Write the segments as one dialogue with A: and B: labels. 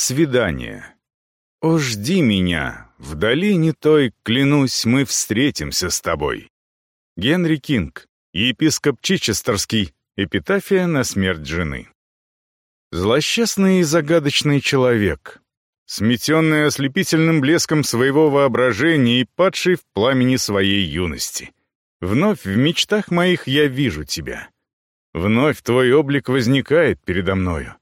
A: Свидание. О, жди меня, в долине той, клянусь, мы встретимся с тобой. Генри Кинг, епископ Чичестерский, эпитафия на смерть жены. Злосчастный и загадочный человек, сметенный ослепительным блеском своего воображения и падший в пламени своей юности. Вновь в мечтах моих я вижу тебя. Вновь твой облик возникает передо мною.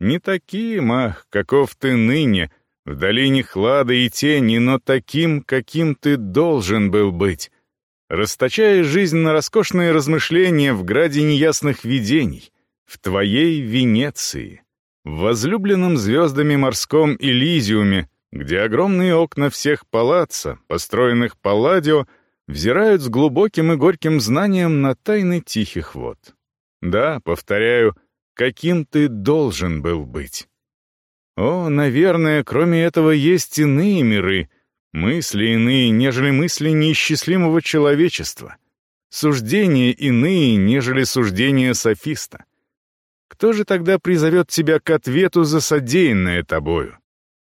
A: Не таким, ах, каков ты ныне, в долине хлада и тени, но таким, каким ты должен был быть, расточая жизнь на роскошные размышления в граде неясных видений, в твоей Венеции, в возлюбленном звездами морском Элизиуме, где огромные окна всех палаца, построенных Палладио, взирают с глубоким и горьким знанием на тайны тихих вод. Да, повторяю, — каким ты должен был быть. О, наверное, кроме этого есть иные миры, мысли иные, нежели мысли неисчислимого человечества, суждения иные, нежели суждения софиста. Кто же тогда призовет тебя к ответу за содеянное тобою?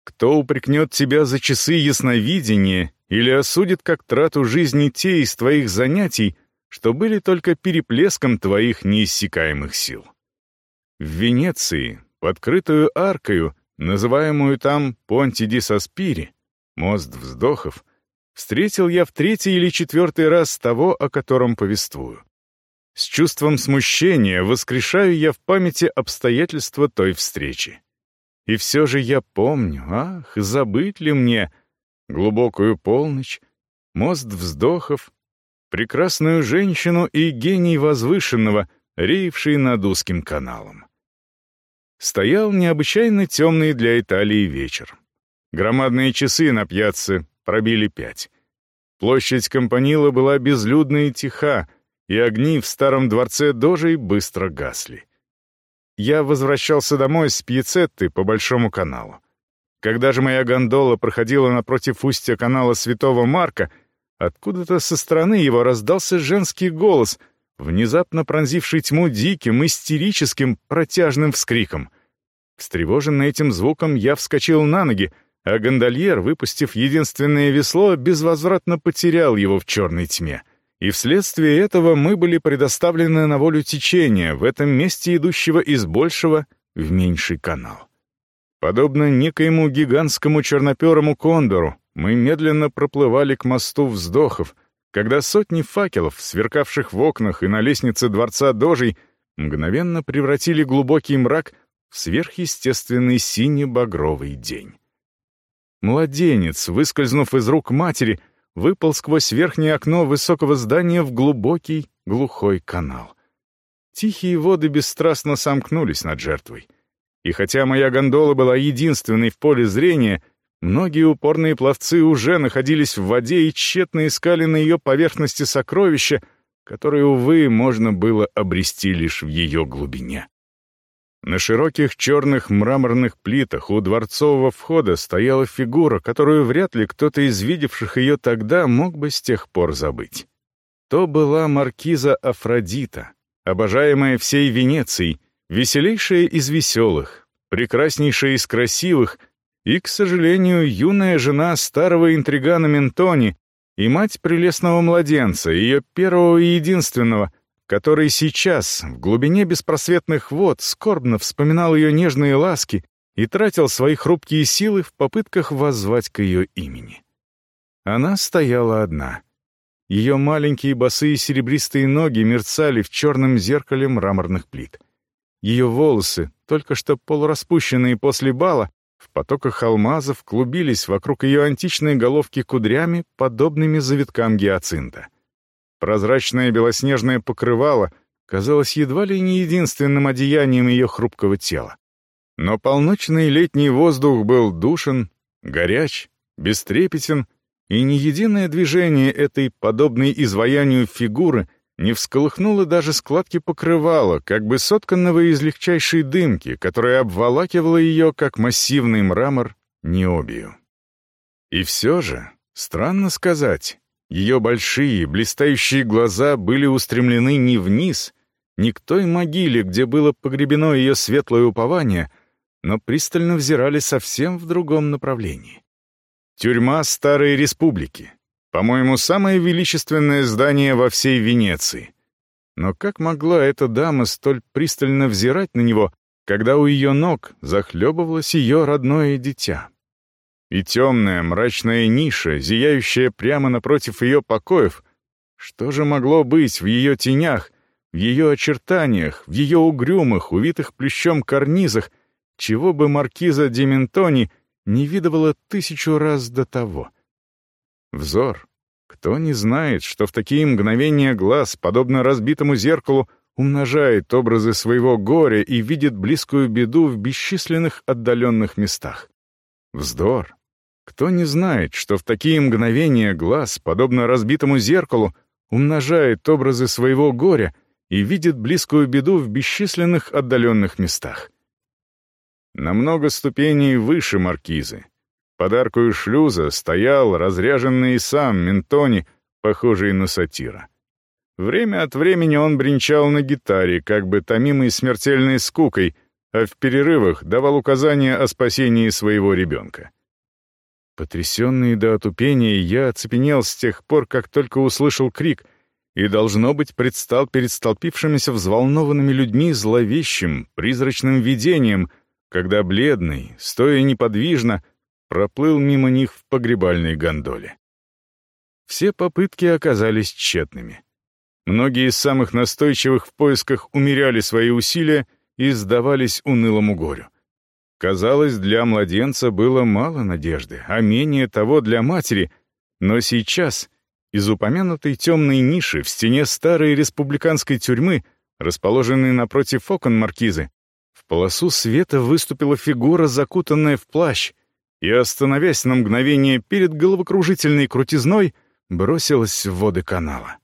A: Кто упрекнет тебя за часы ясновидения или осудит как трату жизни те из твоих занятий, что были только переплеском твоих неиссякаемых сил? В Венеции, подкрытую аркою, называемую там Понти ди Саспири, мост вздохов, встретил я в третий или четвертый раз того, о котором повествую. С чувством смущения воскрешаю я в памяти обстоятельства той встречи. И все же я помню, ах, забыть ли мне глубокую полночь, мост вздохов, прекрасную женщину и гений возвышенного, реевший над узким каналом. Стоял необычайно темный для Италии вечер. Громадные часы на пьяце пробили пять. Площадь Компанила была безлюдна и тиха, и огни в старом дворце Дожей быстро гасли. Я возвращался домой с Пьяцетты по Большому каналу. Когда же моя гондола проходила напротив устья канала Святого Марка, откуда-то со стороны его раздался женский голос — внезапно пронзивший тьму диким, истерическим, протяжным вскриком. Встревоженный этим звуком, я вскочил на ноги, а гондольер, выпустив единственное весло, безвозвратно потерял его в черной тьме. И вследствие этого мы были предоставлены на волю течения, в этом месте идущего из большего в меньший канал. Подобно некоему гигантскому черноперому кондору, мы медленно проплывали к мосту вздохов — когда сотни факелов, сверкавших в окнах и на лестнице дворца Дожей, мгновенно превратили глубокий мрак в сверхъестественный сине-багровый день. Младенец, выскользнув из рук матери, выпал сквозь верхнее окно высокого здания в глубокий, глухой канал. Тихие воды бесстрастно сомкнулись над жертвой. И хотя моя гондола была единственной в поле зрения — Многие упорные пловцы уже находились в воде и тщетно искали на ее поверхности сокровища, которые, увы, можно было обрести лишь в ее глубине. На широких черных мраморных плитах у дворцового входа стояла фигура, которую вряд ли кто-то из видевших ее тогда мог бы с тех пор забыть. То была маркиза Афродита, обожаемая всей Венецией, веселейшая из веселых, прекраснейшая из красивых — и, к сожалению, юная жена старого интригана Ментони и мать прелестного младенца, ее первого и единственного, который сейчас, в глубине беспросветных вод, скорбно вспоминал ее нежные ласки и тратил свои хрупкие силы в попытках воззвать к ее имени. Она стояла одна. Ее маленькие босые серебристые ноги мерцали в черном зеркале мраморных плит. Ее волосы, только что полураспущенные после бала, потоках алмазов клубились вокруг ее античной головки кудрями, подобными завиткам гиацинта. Прозрачное белоснежное покрывало казалось едва ли не единственным одеянием ее хрупкого тела. Но полночный летний воздух был душен, горяч, бестрепетен, и ни единое движение этой, подобной изваянию фигуры, не всколыхнуло даже складки покрывала, как бы сотканного из легчайшей дымки, которая обволакивала ее, как массивный мрамор, необию. И все же, странно сказать, ее большие, блистающие глаза были устремлены не вниз, не к той могиле, где было погребено ее светлое упование, но пристально взирали совсем в другом направлении. Тюрьма Старой Республики. По-моему, самое величественное здание во всей Венеции. Но как могла эта дама столь пристально взирать на него, когда у ее ног захлебывалось ее родное дитя? И темная мрачная ниша, зияющая прямо напротив ее покоев, что же могло быть в ее тенях, в ее очертаниях, в ее угрюмых, увитых плющом карнизах, чего бы маркиза Дементони не видывала тысячу раз до того? Взор. Кто не знает, что в такие мгновения глаз, подобно разбитому зеркалу, умножает образы своего горя и видит близкую беду в бесчисленных отдаленных местах? Вздор. Кто не знает, что в такие мгновения глаз, подобно разбитому зеркалу, умножает образы своего горя и видит близкую беду в бесчисленных отдаленных местах? На много ступеней выше маркизы. Под аркою шлюза стоял разряженный сам Ментони, похожий на сатира. Время от времени он бренчал на гитаре, как бы томимый смертельной скукой, а в перерывах давал указания о спасении своего ребенка. Потрясенный до отупения, я оцепенел с тех пор, как только услышал крик, и, должно быть, предстал перед столпившимися взволнованными людьми зловещим, призрачным видением, когда бледный, стоя неподвижно, проплыл мимо них в погребальной гондоле. Все попытки оказались тщетными. Многие из самых настойчивых в поисках умеряли свои усилия и сдавались унылому горю. Казалось, для младенца было мало надежды, а менее того для матери, но сейчас из упомянутой темной ниши в стене старой республиканской тюрьмы, расположенной напротив окон маркизы, в полосу света выступила фигура, закутанная в плащ, и, остановясь на мгновение перед головокружительной крутизной, бросилась в воды канала.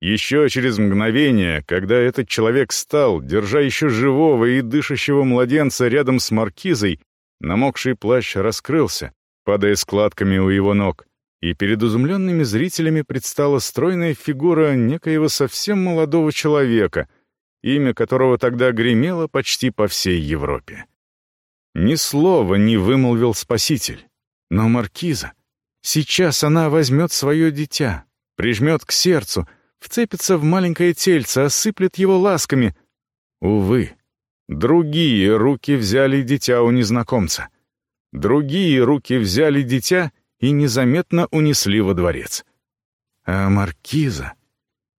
A: Еще через мгновение, когда этот человек стал, держа еще живого и дышащего младенца рядом с маркизой, намокший плащ раскрылся, падая складками у его ног, и перед изумленными зрителями предстала стройная фигура некоего совсем молодого человека, имя которого тогда гремело почти по всей Европе. Ни слова не вымолвил Спаситель, но маркиза, сейчас она возьмет свое дитя, прижмет к сердцу — вцепится в маленькое тельце, осыплет его ласками. Увы, другие руки взяли дитя у незнакомца. Другие руки взяли дитя и незаметно унесли во дворец. А маркиза...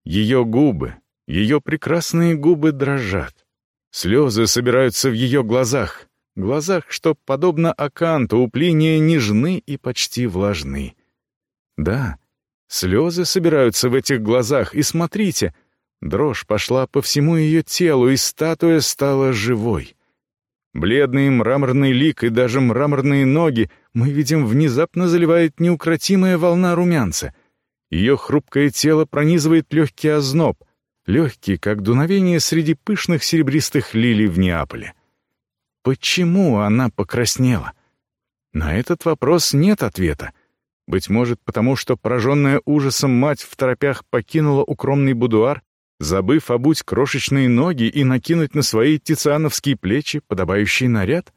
A: Ее губы, ее прекрасные губы дрожат. Слезы собираются в ее глазах, глазах, что, подобно аканту, у Плиния нежны и почти влажны. Да, Слезы собираются в этих глазах, и смотрите, дрожь пошла по всему ее телу, и статуя стала живой. Бледный мраморный лик и даже мраморные ноги мы видим внезапно заливает неукротимая волна румянца. Ее хрупкое тело пронизывает легкий озноб, легкий, как дуновение среди пышных серебристых лилий в Неаполе. Почему она покраснела? На этот вопрос нет ответа. Быть может, потому что пораженная ужасом мать в торопях покинула укромный будуар, забыв обуть крошечные ноги и накинуть на свои тициановские плечи подобающий наряд?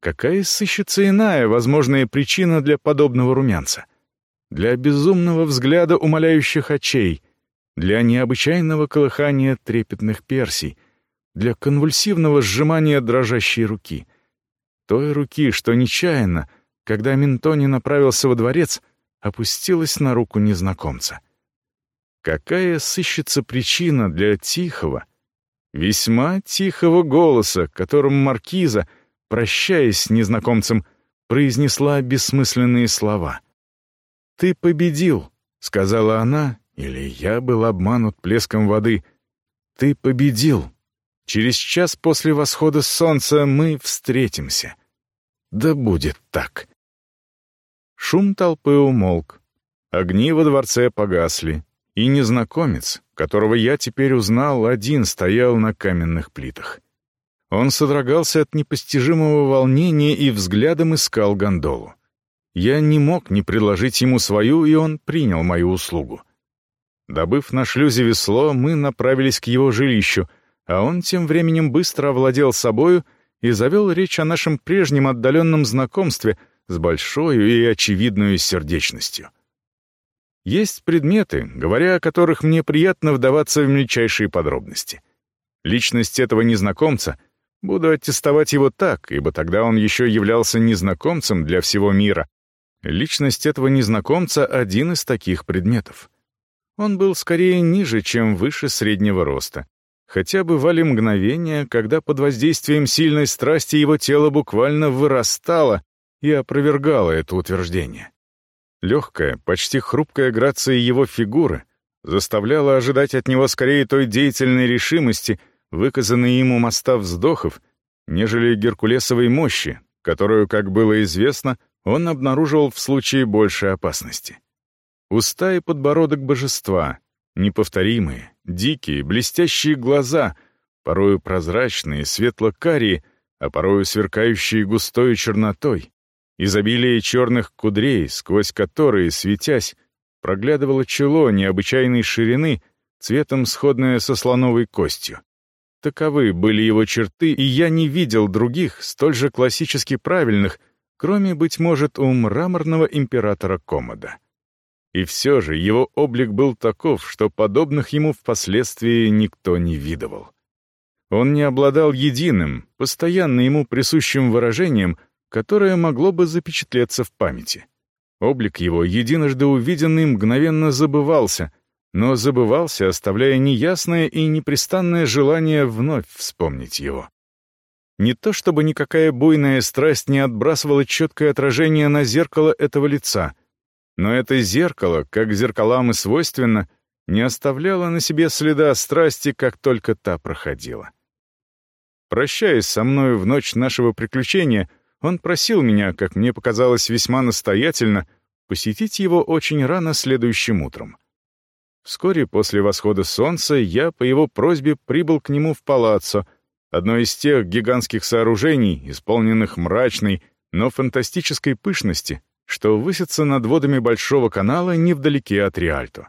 A: Какая сыщется иная возможная причина для подобного румянца? Для безумного взгляда умоляющих очей, для необычайного колыхания трепетных персий, для конвульсивного сжимания дрожащей руки. Той руки, что нечаянно — когда Ментони направился во дворец, опустилась на руку незнакомца. Какая сыщется причина для тихого, весьма тихого голоса, которым маркиза, прощаясь с незнакомцем, произнесла бессмысленные слова. «Ты победил», — сказала она, или я был обманут плеском воды. «Ты победил. Через час после восхода солнца мы встретимся». Да будет так. Шум толпы умолк. Огни во дворце погасли, и незнакомец, которого я теперь узнал, один стоял на каменных плитах. Он содрогался от непостижимого волнения и взглядом искал гондолу. Я не мог не предложить ему свою, и он принял мою услугу. Добыв на шлюзе весло, мы направились к его жилищу, а он тем временем быстро овладел собою и завел речь о нашем прежнем отдаленном знакомстве с большой и очевидной сердечностью. Есть предметы, говоря о которых мне приятно вдаваться в мельчайшие подробности. Личность этого незнакомца буду аттестовать его так, ибо тогда он еще являлся незнакомцем для всего мира. Личность этого незнакомца — один из таких предметов. Он был скорее ниже, чем выше среднего роста. Хотя бывали мгновения, когда под воздействием сильной страсти его тело буквально вырастало и опровергало это утверждение. Легкая, почти хрупкая грация его фигуры заставляла ожидать от него скорее той деятельной решимости, выказанной ему моста вздохов, нежели геркулесовой мощи, которую, как было известно, он обнаруживал в случае большей опасности. Уста и подбородок божества, неповторимые, дикие, блестящие глаза, порою прозрачные, светло-карие, а порою сверкающие густой чернотой, изобилие черных кудрей, сквозь которые, светясь, проглядывало чело необычайной ширины, цветом сходное со слоновой костью. Таковы были его черты, и я не видел других, столь же классически правильных, кроме, быть может, у мраморного императора Комода. И все же его облик был таков, что подобных ему впоследствии никто не видывал. Он не обладал единым, постоянно ему присущим выражением — которое могло бы запечатлеться в памяти. Облик его, единожды увиденный, мгновенно забывался, но забывался, оставляя неясное и непрестанное желание вновь вспомнить его. Не то чтобы никакая буйная страсть не отбрасывала четкое отражение на зеркало этого лица, но это зеркало, как зеркалам и свойственно, не оставляло на себе следа страсти, как только та проходила. Прощаясь со мною в ночь нашего приключения — он просил меня, как мне показалось весьма настоятельно, посетить его очень рано следующим утром. Вскоре после восхода солнца я по его просьбе прибыл к нему в палаццо, одно из тех гигантских сооружений, исполненных мрачной, но фантастической пышности, что высятся над водами Большого канала невдалеке от Риальто.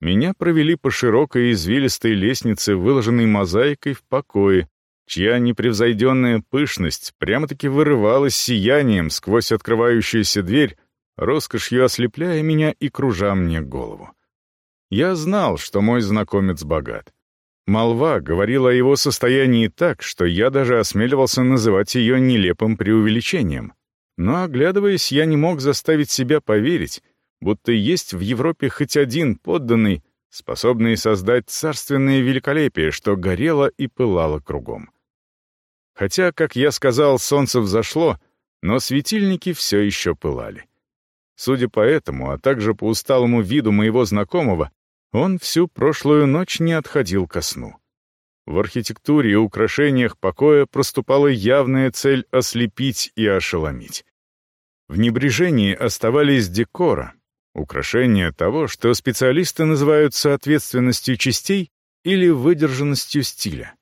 A: Меня провели по широкой извилистой лестнице, выложенной мозаикой, в покое, чья непревзойденная пышность прямо-таки вырывалась сиянием сквозь открывающуюся дверь, роскошью ослепляя меня и кружа мне голову. Я знал, что мой знакомец богат. Молва говорила о его состоянии так, что я даже осмеливался называть ее нелепым преувеличением. Но, оглядываясь, я не мог заставить себя поверить, будто есть в Европе хоть один подданный, способный создать царственное великолепие, что горело и пылало кругом. Хотя, как я сказал, солнце взошло, но светильники все еще пылали. Судя по этому, а также по усталому виду моего знакомого, он всю прошлую ночь не отходил ко сну. В архитектуре и украшениях покоя проступала явная цель ослепить и ошеломить. В небрежении оставались декора, украшения того, что специалисты называют соответственностью частей или выдержанностью стиля.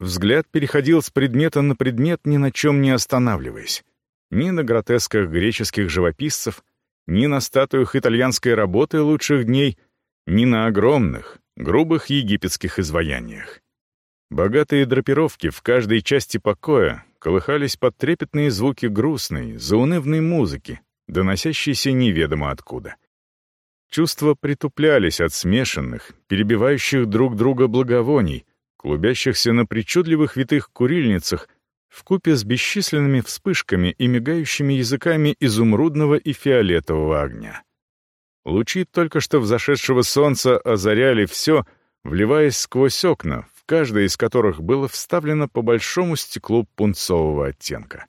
A: Взгляд переходил с предмета на предмет, ни на чем не останавливаясь. Ни на гротесках греческих живописцев, ни на статуях итальянской работы лучших дней, ни на огромных, грубых египетских изваяниях. Богатые драпировки в каждой части покоя колыхались под трепетные звуки грустной, заунывной музыки, доносящейся неведомо откуда. Чувства притуплялись от смешанных, перебивающих друг друга благовоний, клубящихся на причудливых витых курильницах, вкупе с бесчисленными вспышками и мигающими языками изумрудного и фиолетового огня. Лучи только что взошедшего солнца озаряли все, вливаясь сквозь окна, каждое из которых было вставлено по большому стеклу пунцового оттенка.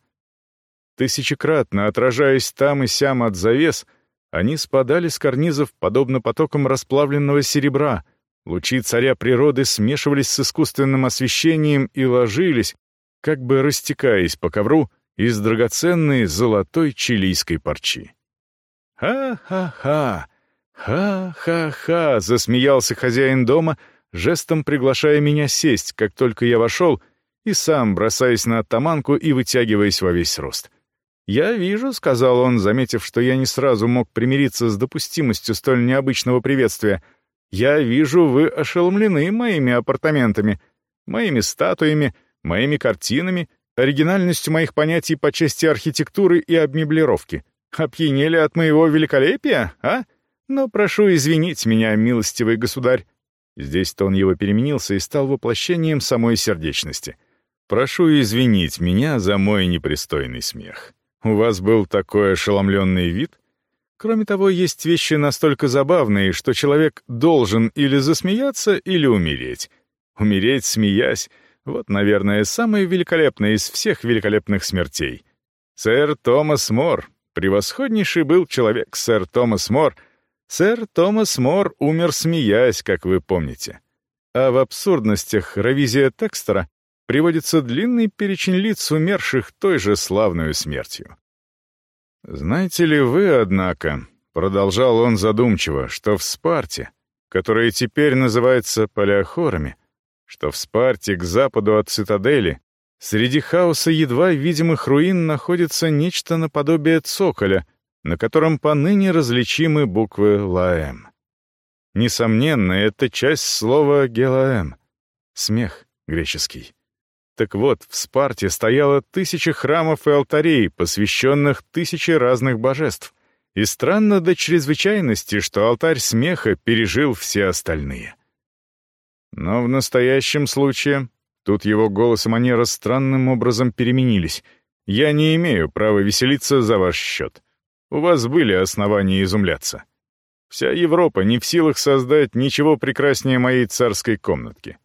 A: Тысячекратно отражаясь там и сям от завес, они спадали с карнизов подобно потокам расплавленного серебра — Лучи царя природы смешивались с искусственным освещением и ложились, как бы растекаясь по ковру, из драгоценной золотой чилийской парчи. «Ха-ха-ха! Ха-ха-ха!» — засмеялся хозяин дома, жестом приглашая меня сесть, как только я вошел, и сам бросаясь на оттаманку и вытягиваясь во весь рост. «Я вижу», — сказал он, заметив, что я не сразу мог примириться с допустимостью столь необычного приветствия — я вижу, вы ошеломлены моими апартаментами, моими статуями, моими картинами, оригинальностью моих понятий по части архитектуры и обмеблировки. Опьянели от моего великолепия, а? Но прошу извинить меня, милостивый государь». Здесь тон его переменился и стал воплощением самой сердечности. «Прошу извинить меня за мой непристойный смех. У вас был такой ошеломленный вид?» Кроме того, есть вещи настолько забавные, что человек должен или засмеяться, или умереть. Умереть, смеясь — вот, наверное, самое великолепное из всех великолепных смертей. Сэр Томас Мор, превосходнейший был человек, сэр Томас Мор. Сэр Томас Мор умер смеясь, как вы помните. А в абсурдностях ревизия Текстера приводится длинный перечень лиц, умерших той же славную смертью. «Знаете ли вы, однако, — продолжал он задумчиво, — что в Спарте, которая теперь называется Палеохорами, что в Спарте к западу от цитадели, среди хаоса едва видимых руин находится нечто наподобие цоколя, на котором поныне различимы буквы «Лаэм». Несомненно, это часть слова «гелаэм» — смех греческий. Так вот, в Спарте стояло тысячи храмов и алтарей, посвященных тысяче разных божеств. И странно до чрезвычайности, что алтарь смеха пережил все остальные. Но в настоящем случае, тут его голос и манера странным образом переменились, я не имею права веселиться за ваш счет. У вас были основания изумляться. Вся Европа не в силах создать ничего прекраснее моей царской комнатки.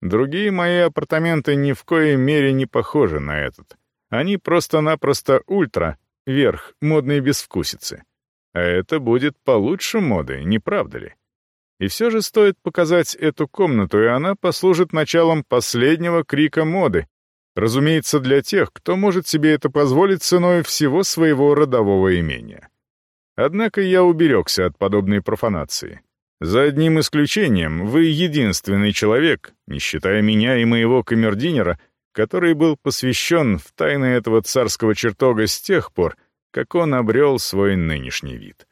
A: Другие мои апартаменты ни в коей мере не похожи на этот. Они просто-напросто ультра, верх, модной безвкусицы. А это будет получше моды, не правда ли? И все же стоит показать эту комнату, и она послужит началом последнего крика моды, разумеется, для тех, кто может себе это позволить ценой всего своего родового имения. Однако я уберегся от подобной профанации. За одним исключением, вы единственный человек, не считая меня и моего камердинера, который был посвящен в тайны этого царского чертога с тех пор, как он обрел свой нынешний вид.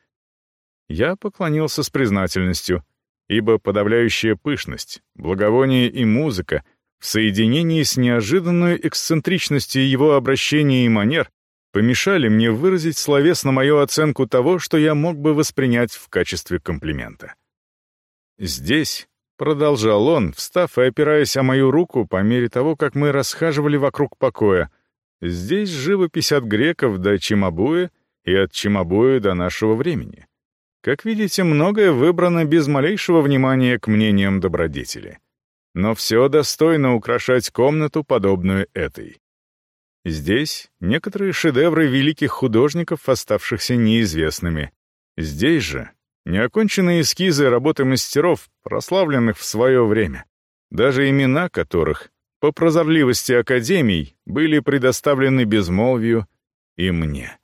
A: Я поклонился с признательностью, ибо подавляющая пышность, благовоние и музыка в соединении с неожиданной эксцентричностью его обращения и манер помешали мне выразить словесно мою оценку того, что я мог бы воспринять в качестве комплимента. «Здесь», — продолжал он, встав и опираясь о мою руку по мере того, как мы расхаживали вокруг покоя, «здесь живопись от греков до Чимабуя и от Чимабуя до нашего времени. Как видите, многое выбрано без малейшего внимания к мнениям добродетели. Но все достойно украшать комнату, подобную этой. Здесь некоторые шедевры великих художников, оставшихся неизвестными. Здесь же Неоконченные эскизы работы мастеров, прославленных в свое время, даже имена которых, по прозорливости академий, были предоставлены безмолвию и мне.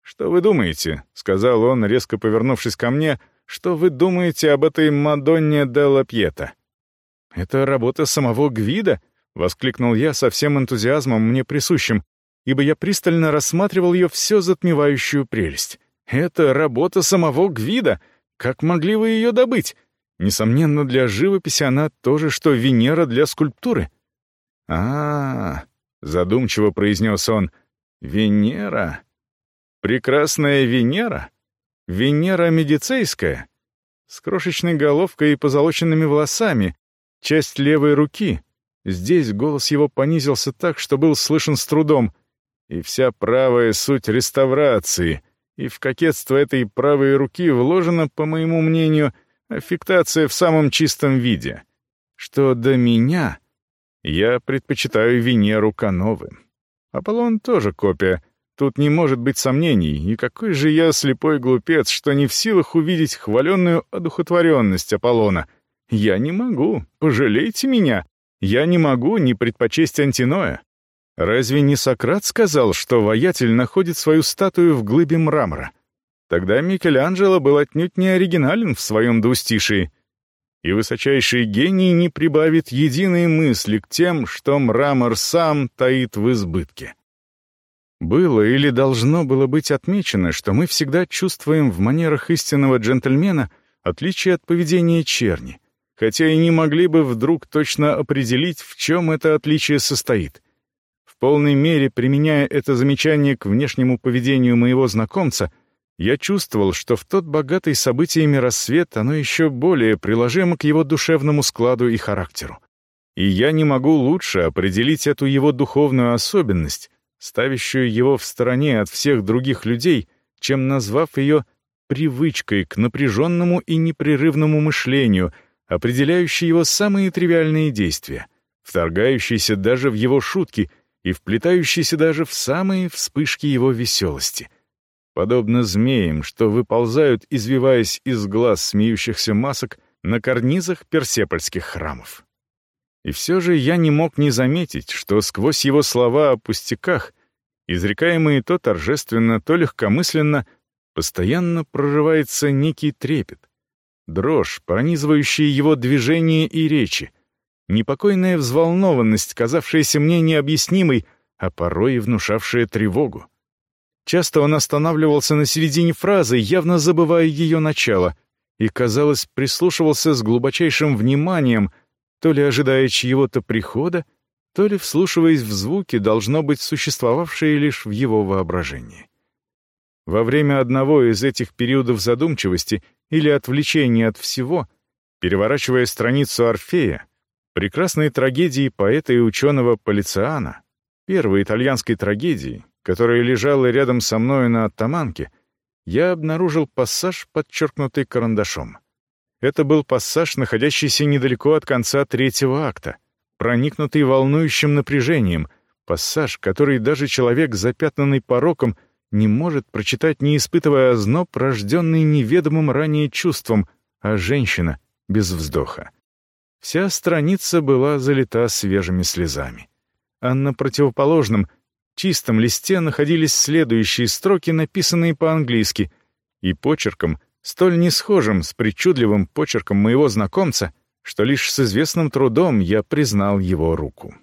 A: «Что вы думаете?» — сказал он, резко повернувшись ко мне. «Что вы думаете об этой Мадонне де ла Пьета?» «Это работа самого Гвида?» — воскликнул я со всем энтузиазмом мне присущим, ибо я пристально рассматривал ее все затмевающую прелесть. Это работа самого Гвида. Как могли вы ее добыть? Несомненно, для живописи она то же, что Венера для скульптуры. А, -а, -а задумчиво произнес он. Венера. Прекрасная Венера? Венера медицейская? С крошечной головкой и позолоченными волосами. Часть левой руки. Здесь голос его понизился так, что был слышен с трудом. И вся правая суть реставрации — и в кокетство этой правой руки вложена, по моему мнению, аффектация в самом чистом виде. Что до меня, я предпочитаю Венеру Кановы. Аполлон тоже копия. Тут не может быть сомнений, и какой же я слепой глупец, что не в силах увидеть хваленную одухотворенность Аполлона. Я не могу, пожалейте меня. Я не могу не предпочесть Антиноя. Разве не Сократ сказал, что воятель находит свою статую в глыбе мрамора? Тогда Микеланджело был отнюдь не оригинален в своем двустишии. И высочайший гений не прибавит единой мысли к тем, что мрамор сам таит в избытке. Было или должно было быть отмечено, что мы всегда чувствуем в манерах истинного джентльмена отличие от поведения черни, хотя и не могли бы вдруг точно определить, в чем это отличие состоит — полной мере применяя это замечание к внешнему поведению моего знакомца, я чувствовал, что в тот богатый событиями рассвет оно еще более приложимо к его душевному складу и характеру. И я не могу лучше определить эту его духовную особенность, ставящую его в стороне от всех других людей, чем назвав ее привычкой к напряженному и непрерывному мышлению, определяющей его самые тривиальные действия, вторгающейся даже в его шутки и вплетающейся даже в самые вспышки его веселости. Подобно змеям, что выползают, извиваясь из глаз смеющихся масок на карнизах персепольских храмов. И все же я не мог не заметить, что сквозь его слова о пустяках, изрекаемые то торжественно, то легкомысленно, постоянно прорывается некий трепет, дрожь, пронизывающая его движения и речи, непокойная взволнованность, казавшаяся мне необъяснимой, а порой и внушавшая тревогу. Часто он останавливался на середине фразы, явно забывая ее начало, и, казалось, прислушивался с глубочайшим вниманием, то ли ожидая чьего-то прихода, то ли вслушиваясь в звуки, должно быть существовавшие лишь в его воображении. Во время одного из этих периодов задумчивости или отвлечения от всего, переворачивая страницу Орфея, прекрасной трагедии поэта и ученого Полициана, первой итальянской трагедии, которая лежала рядом со мною на оттаманке, я обнаружил пассаж, подчеркнутый карандашом. Это был пассаж, находящийся недалеко от конца третьего акта, проникнутый волнующим напряжением, пассаж, который даже человек, запятнанный пороком, не может прочитать, не испытывая озноб, рожденный неведомым ранее чувством, а женщина без вздоха. Вся страница была залита свежими слезами. А на противоположном, чистом листе находились следующие строки, написанные по-английски, и почерком, столь несхожим с причудливым почерком моего знакомца, что лишь с известным трудом я признал его руку.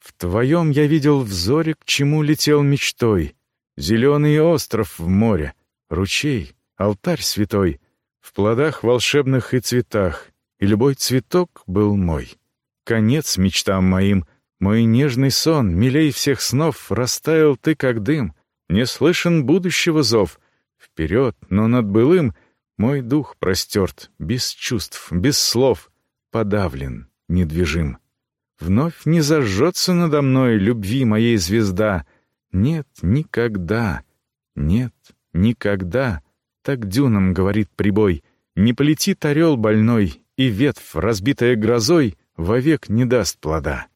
A: «В твоем я видел взоре, к чему летел мечтой», Зеленый остров в море, ручей, алтарь святой, В плодах волшебных и цветах, И любой цветок был мой. Конец мечтам моим, мой нежный сон, Милей всех снов, растаял ты, как дым, Не слышен будущего зов. Вперед, но над былым Мой дух простерт, без чувств, без слов, Подавлен, недвижим. Вновь не зажжется надо мной любви моей звезда — нет, никогда. Нет, никогда. Так дюнам говорит прибой. Не полетит орел больной, и ветвь, разбитая грозой, вовек не даст плода.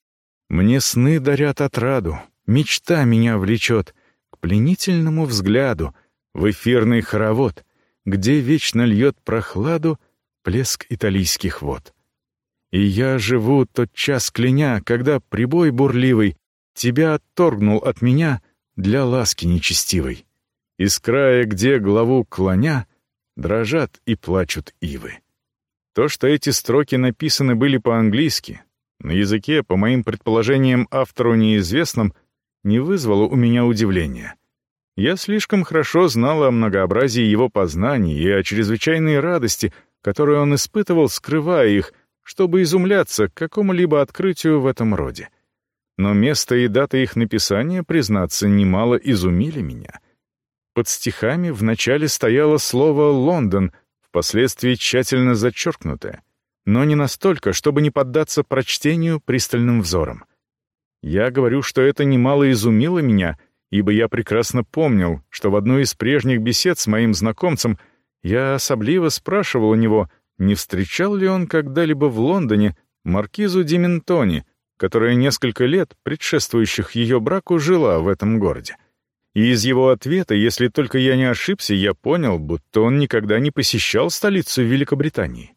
A: Мне сны дарят отраду, мечта меня влечет к пленительному взгляду в эфирный хоровод, где вечно льет прохладу плеск италийских вод. И я живу тот час кляня, когда прибой бурливый тебя отторгнул от меня для ласки нечестивой. Из края, где главу клоня, дрожат и плачут ивы. То, что эти строки написаны были по-английски, на языке, по моим предположениям, автору неизвестном, не вызвало у меня удивления. Я слишком хорошо знал о многообразии его познаний и о чрезвычайной радости, которую он испытывал, скрывая их, чтобы изумляться какому-либо открытию в этом роде но место и дата их написания, признаться, немало изумили меня. Под стихами вначале стояло слово «Лондон», впоследствии тщательно зачеркнутое, но не настолько, чтобы не поддаться прочтению пристальным взором. Я говорю, что это немало изумило меня, ибо я прекрасно помнил, что в одной из прежних бесед с моим знакомцем я особливо спрашивал у него, не встречал ли он когда-либо в Лондоне маркизу Диментони, которая несколько лет, предшествующих ее браку, жила в этом городе. И из его ответа, если только я не ошибся, я понял, будто он никогда не посещал столицу Великобритании.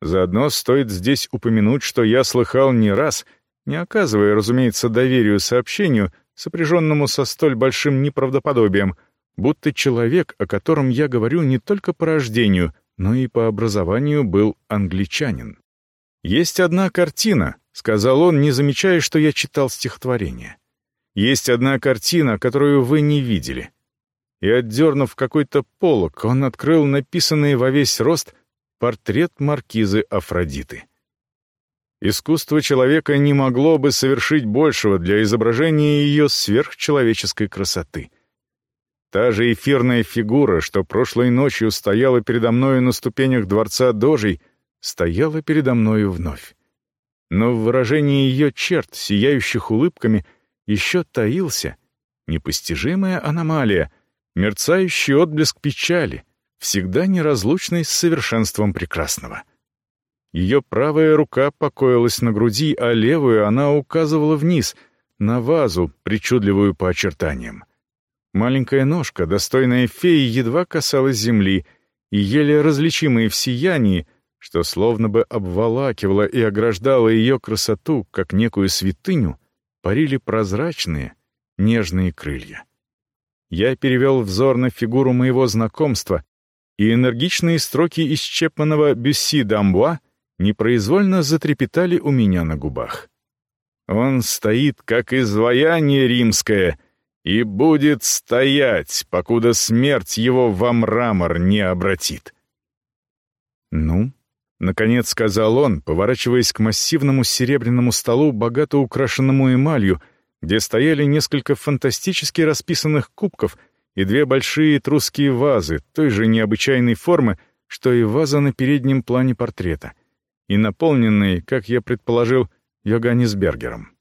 A: Заодно стоит здесь упомянуть, что я слыхал не раз, не оказывая, разумеется, доверию сообщению, сопряженному со столь большим неправдоподобием, будто человек, о котором я говорю не только по рождению, но и по образованию был англичанин. Есть одна картина, — сказал он, не замечая, что я читал стихотворение. «Есть одна картина, которую вы не видели». И, отдернув какой-то полок, он открыл написанный во весь рост портрет маркизы Афродиты. Искусство человека не могло бы совершить большего для изображения ее сверхчеловеческой красоты. Та же эфирная фигура, что прошлой ночью стояла передо мною на ступенях дворца Дожей, стояла передо мною вновь. Но в выражении ее черт, сияющих улыбками, еще таился непостижимая аномалия, мерцающий отблеск печали, всегда неразлучный с совершенством прекрасного. Ее правая рука покоилась на груди, а левую она указывала вниз, на вазу, причудливую по очертаниям. Маленькая ножка, достойная феи, едва касалась земли, и еле различимые в сиянии, что словно бы обволакивало и ограждало ее красоту, как некую святыню, парили прозрачные, нежные крылья. Я перевел взор на фигуру моего знакомства, и энергичные строки из Чепманова «Бюсси d'Амбуа» непроизвольно затрепетали у меня на губах. Он стоит, как изваяние римское, и будет стоять, покуда смерть его во мрамор не обратит. «Ну?» — наконец сказал он, поворачиваясь к массивному серебряному столу, богато украшенному эмалью, где стояли несколько фантастически расписанных кубков и две большие трусские вазы той же необычайной формы, что и ваза на переднем плане портрета — и наполненный, как я предположил, Йоганнисбергером.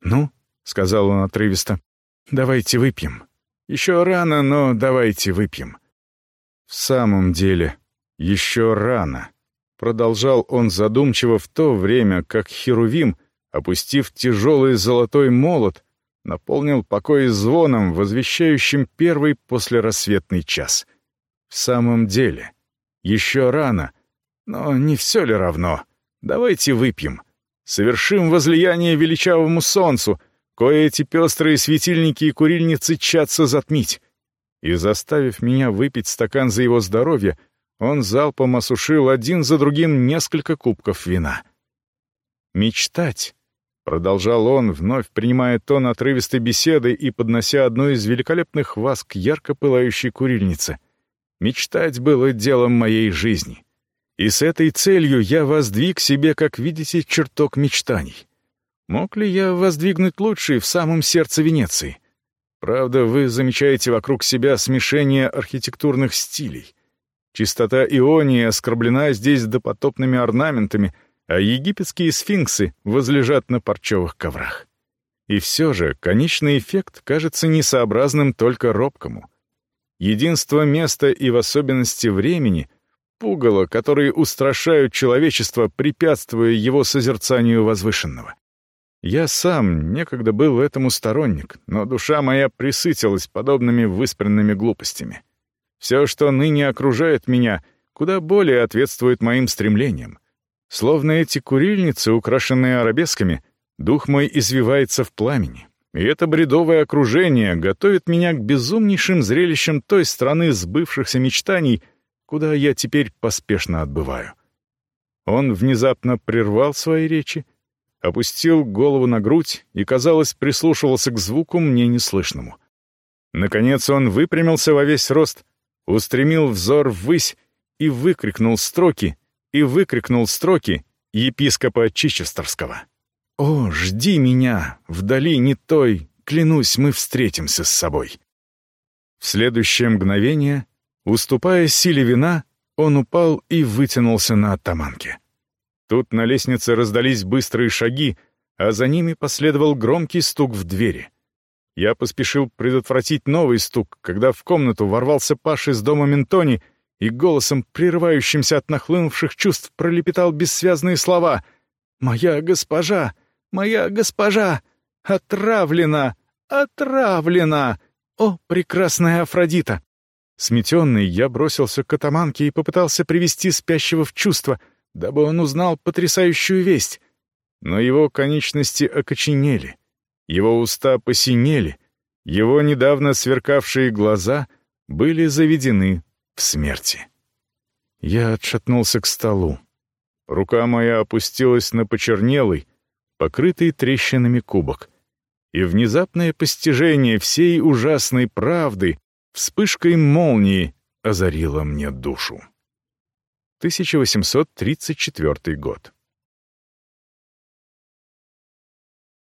A: «Ну», — сказал он отрывисто, — «давайте выпьем. Еще рано, но давайте выпьем». «В самом деле, еще рано», — продолжал он задумчиво в то время, как Херувим, опустив тяжелый золотой молот, наполнил покой звоном, возвещающим первый послерассветный час. «В самом деле, еще рано, но не все ли равно?» Давайте выпьем. Совершим возлияние величавому солнцу, кое эти пестрые светильники и курильницы чатся затмить. И заставив меня выпить стакан за его здоровье, он залпом осушил один за другим несколько кубков вина. «Мечтать», — продолжал он, вновь принимая тон отрывистой беседы и поднося одну из великолепных ваз к ярко пылающей курильнице, «мечтать было делом моей жизни». И с этой целью я воздвиг себе, как видите, чертог мечтаний. Мог ли я воздвигнуть лучший в самом сердце Венеции? Правда, вы замечаете вокруг себя смешение архитектурных стилей. Чистота Ионии оскорблена здесь допотопными орнаментами, а египетские сфинксы возлежат на парчевых коврах. И все же конечный эффект кажется несообразным только робкому. Единство места и в особенности времени — пугало, которые устрашают человечество, препятствуя его созерцанию возвышенного. Я сам некогда был этому сторонник, но душа моя присытилась подобными выспренными глупостями. Все, что ныне окружает меня, куда более ответствует моим стремлениям. Словно эти курильницы, украшенные арабесками, дух мой извивается в пламени. И это бредовое окружение готовит меня к безумнейшим зрелищам той страны сбывшихся мечтаний, куда я теперь поспешно отбываю. Он внезапно прервал свои речи, опустил голову на грудь и, казалось, прислушивался к звуку мне неслышному. Наконец он выпрямился во весь рост, устремил взор ввысь и выкрикнул строки, и выкрикнул строки епископа Чичестерского. «О, жди меня! Вдали не той, клянусь, мы встретимся с собой!» В следующее мгновение Уступая силе вина, он упал и вытянулся на оттаманке. Тут на лестнице раздались быстрые шаги, а за ними последовал громкий стук в двери. Я поспешил предотвратить новый стук, когда в комнату ворвался Паш из дома Ментони и голосом, прерывающимся от нахлынувших чувств, пролепетал бессвязные слова «Моя госпожа! Моя госпожа! Отравлена! Отравлена! О, прекрасная Афродита! Сметенный, я бросился к атаманке и попытался привести спящего в чувство, дабы он узнал потрясающую весть. Но его конечности окоченели, его уста посинели, его недавно сверкавшие глаза были заведены в смерти. Я отшатнулся к столу. Рука моя опустилась на почернелый, покрытый трещинами кубок. И внезапное постижение всей ужасной правды вспышкой молнии озарила мне душу. 1834 год.